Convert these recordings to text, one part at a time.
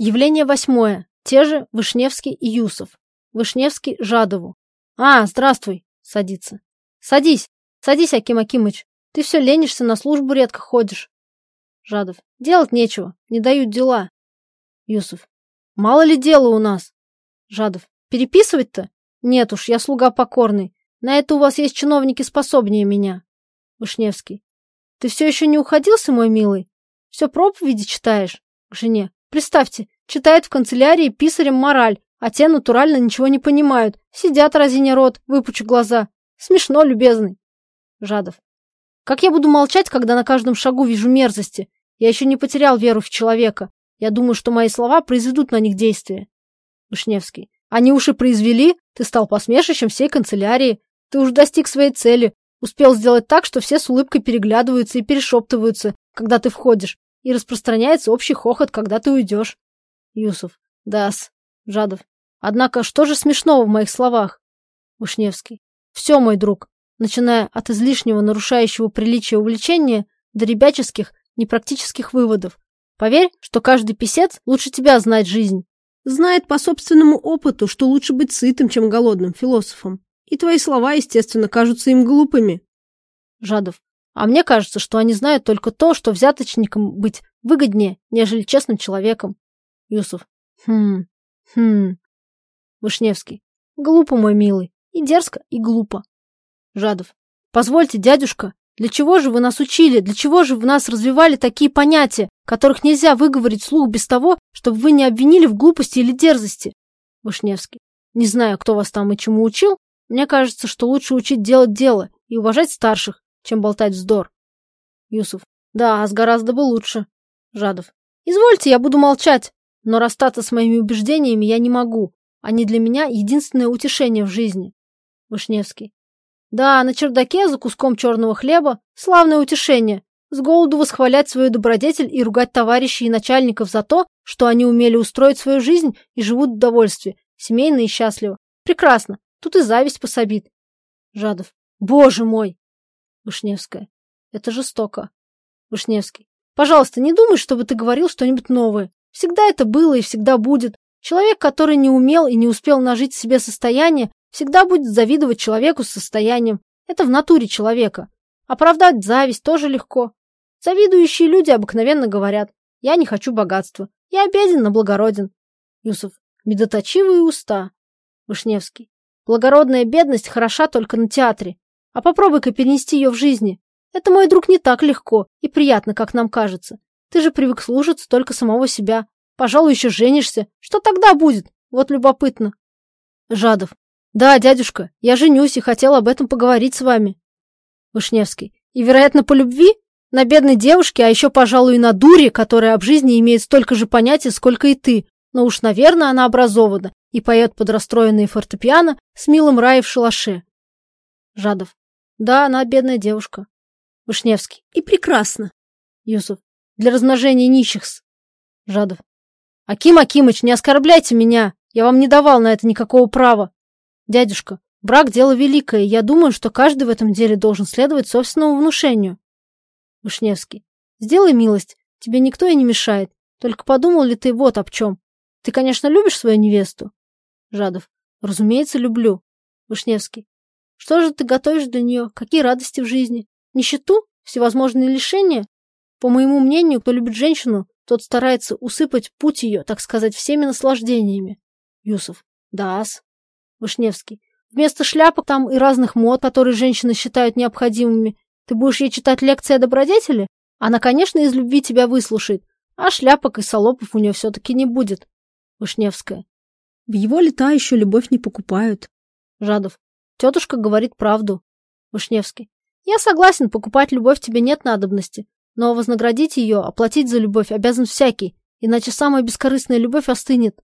Явление восьмое. Те же Вышневский и Юсов. Вышневский Жадову. А, здравствуй. Садится. Садись. Садись, Аким Акимыч. Ты все ленишься, на службу редко ходишь. Жадов. Делать нечего. Не дают дела. Юсов. Мало ли дела у нас. Жадов. Переписывать-то? Нет уж, я слуга покорный. На это у вас есть чиновники способнее меня. Вышневский. Ты все еще не уходился, мой милый? Все проповеди читаешь? К жене. Представьте, читает в канцелярии писарем мораль, а те натурально ничего не понимают. Сидят разиня рот, выпучу глаза. Смешно, любезный. Жадов. Как я буду молчать, когда на каждом шагу вижу мерзости? Я еще не потерял веру в человека. Я думаю, что мои слова произведут на них действие. Вышневский. Они уж и произвели. Ты стал посмешищем всей канцелярии. Ты уже достиг своей цели. Успел сделать так, что все с улыбкой переглядываются и перешептываются, когда ты входишь, и распространяется общий хохот, когда ты уйдешь. Юсов. Дас. Жадов. Однако, что же смешного в моих словах? Вышневский. Все, мой друг, начиная от излишнего нарушающего приличия увлечения до ребяческих, непрактических выводов. Поверь, что каждый писец лучше тебя знает жизнь. Знает по собственному опыту, что лучше быть сытым, чем голодным философом. И твои слова, естественно, кажутся им глупыми. Жадов. А мне кажется, что они знают только то, что взяточником быть выгоднее, нежели честным человеком. Юсов. Хм, хм. Вышневский. Глупо, мой милый. И дерзко, и глупо. Жадов. Позвольте, дядюшка, для чего же вы нас учили? Для чего же в нас развивали такие понятия, которых нельзя выговорить вслух без того, чтобы вы не обвинили в глупости или дерзости? Вышневский. Не знаю, кто вас там и чему учил. Мне кажется, что лучше учить делать дело и уважать старших, чем болтать вздор. Юсуф. Да, с гораздо бы лучше. Жадов. Извольте, я буду молчать. Но расстаться с моими убеждениями я не могу. Они для меня единственное утешение в жизни. Вышневский. Да, на чердаке за куском черного хлеба славное утешение. С голоду восхвалять свою добродетель и ругать товарищей и начальников за то, что они умели устроить свою жизнь и живут в довольстве, семейно и счастливо. Прекрасно. Тут и зависть пособит. Жадов. Боже мой! Вышневская. Это жестоко. Вышневский. Пожалуйста, не думай, чтобы ты говорил что-нибудь новое. Всегда это было и всегда будет. Человек, который не умел и не успел нажить себе состояние, всегда будет завидовать человеку с состоянием. Это в натуре человека. Оправдать зависть тоже легко. Завидующие люди обыкновенно говорят, я не хочу богатства, я беден, но благороден. Юсов, медоточивые уста. Вышневский, благородная бедность хороша только на театре. А попробуй-ка перенести ее в жизни. Это, мой друг, не так легко и приятно, как нам кажется. Ты же привык служиться только самого себя. Пожалуй, еще женишься. Что тогда будет? Вот любопытно. Жадов. Да, дядюшка, я женюсь и хотел об этом поговорить с вами. Вышневский. И, вероятно, по любви? На бедной девушке, а еще, пожалуй, и на дуре, которая об жизни имеет столько же понятий, сколько и ты. Но уж, наверное, она образована и поет под расстроенные фортепиано с милым рай в шалаше. Жадов. Да, она бедная девушка. Вышневский. И прекрасно. Юсуф. Для размножения нищих. Жадов. Аким Акимыч, не оскорбляйте меня. Я вам не давал на это никакого права. Дядюшка, брак – дело великое, я думаю, что каждый в этом деле должен следовать собственному внушению. Вышневский. Сделай милость, тебе никто и не мешает. Только подумал ли ты вот об чем? Ты, конечно, любишь свою невесту? Жадов. Разумеется, люблю. Вышневский. Что же ты готовишь для нее? Какие радости в жизни? Нищету? Всевозможные лишения? По моему мнению, кто любит женщину, тот старается усыпать путь ее, так сказать, всеми наслаждениями. Юсов. Да-с. Вышневский. Вместо шляпок там и разных мод, которые женщины считают необходимыми, ты будешь ей читать лекции о добродетели? Она, конечно, из любви тебя выслушает, а шляпок и солопов у нее все-таки не будет. Вышневская. В его лета еще любовь не покупают. Жадов. Тетушка говорит правду. Вышневский. Я согласен, покупать любовь тебе нет надобности. Но вознаградить ее, оплатить за любовь обязан всякий, иначе самая бескорыстная любовь остынет.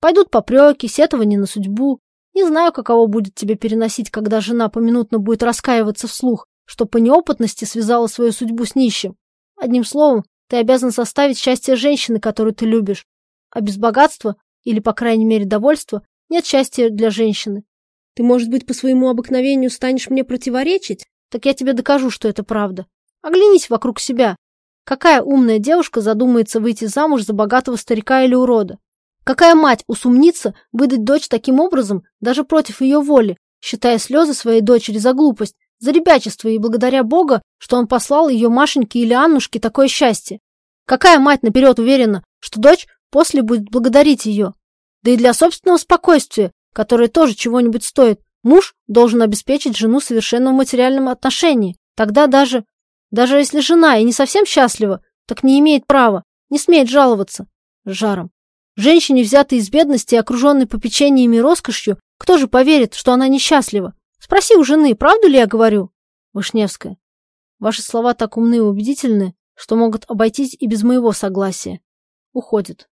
Пойдут попреки, сетования на судьбу. Не знаю, каково будет тебе переносить, когда жена поминутно будет раскаиваться вслух, что по неопытности связала свою судьбу с нищим. Одним словом, ты обязан составить счастье женщины, которую ты любишь. А без богатства, или, по крайней мере, довольства, нет счастья для женщины. Ты, может быть, по своему обыкновению станешь мне противоречить? Так я тебе докажу, что это правда. Оглянись вокруг себя. Какая умная девушка задумается выйти замуж за богатого старика или урода? Какая мать усумнится выдать дочь таким образом, даже против ее воли, считая слезы своей дочери за глупость, за ребячество и благодаря Бога, что он послал ее Машеньке или Аннушке такое счастье? Какая мать наперед уверена, что дочь после будет благодарить ее? Да и для собственного спокойствия, которое тоже чего-нибудь стоит, муж должен обеспечить жену совершенно в материальном отношении. Тогда даже, даже если жена и не совсем счастлива, так не имеет права, не смеет жаловаться. жаром. Женщине, взятой из бедности и окруженной попечениями и роскошью, кто же поверит, что она несчастлива? Спроси у жены, правду ли я говорю? Вышневская. Ваши слова так умны и убедительны, что могут обойтись и без моего согласия. Уходит.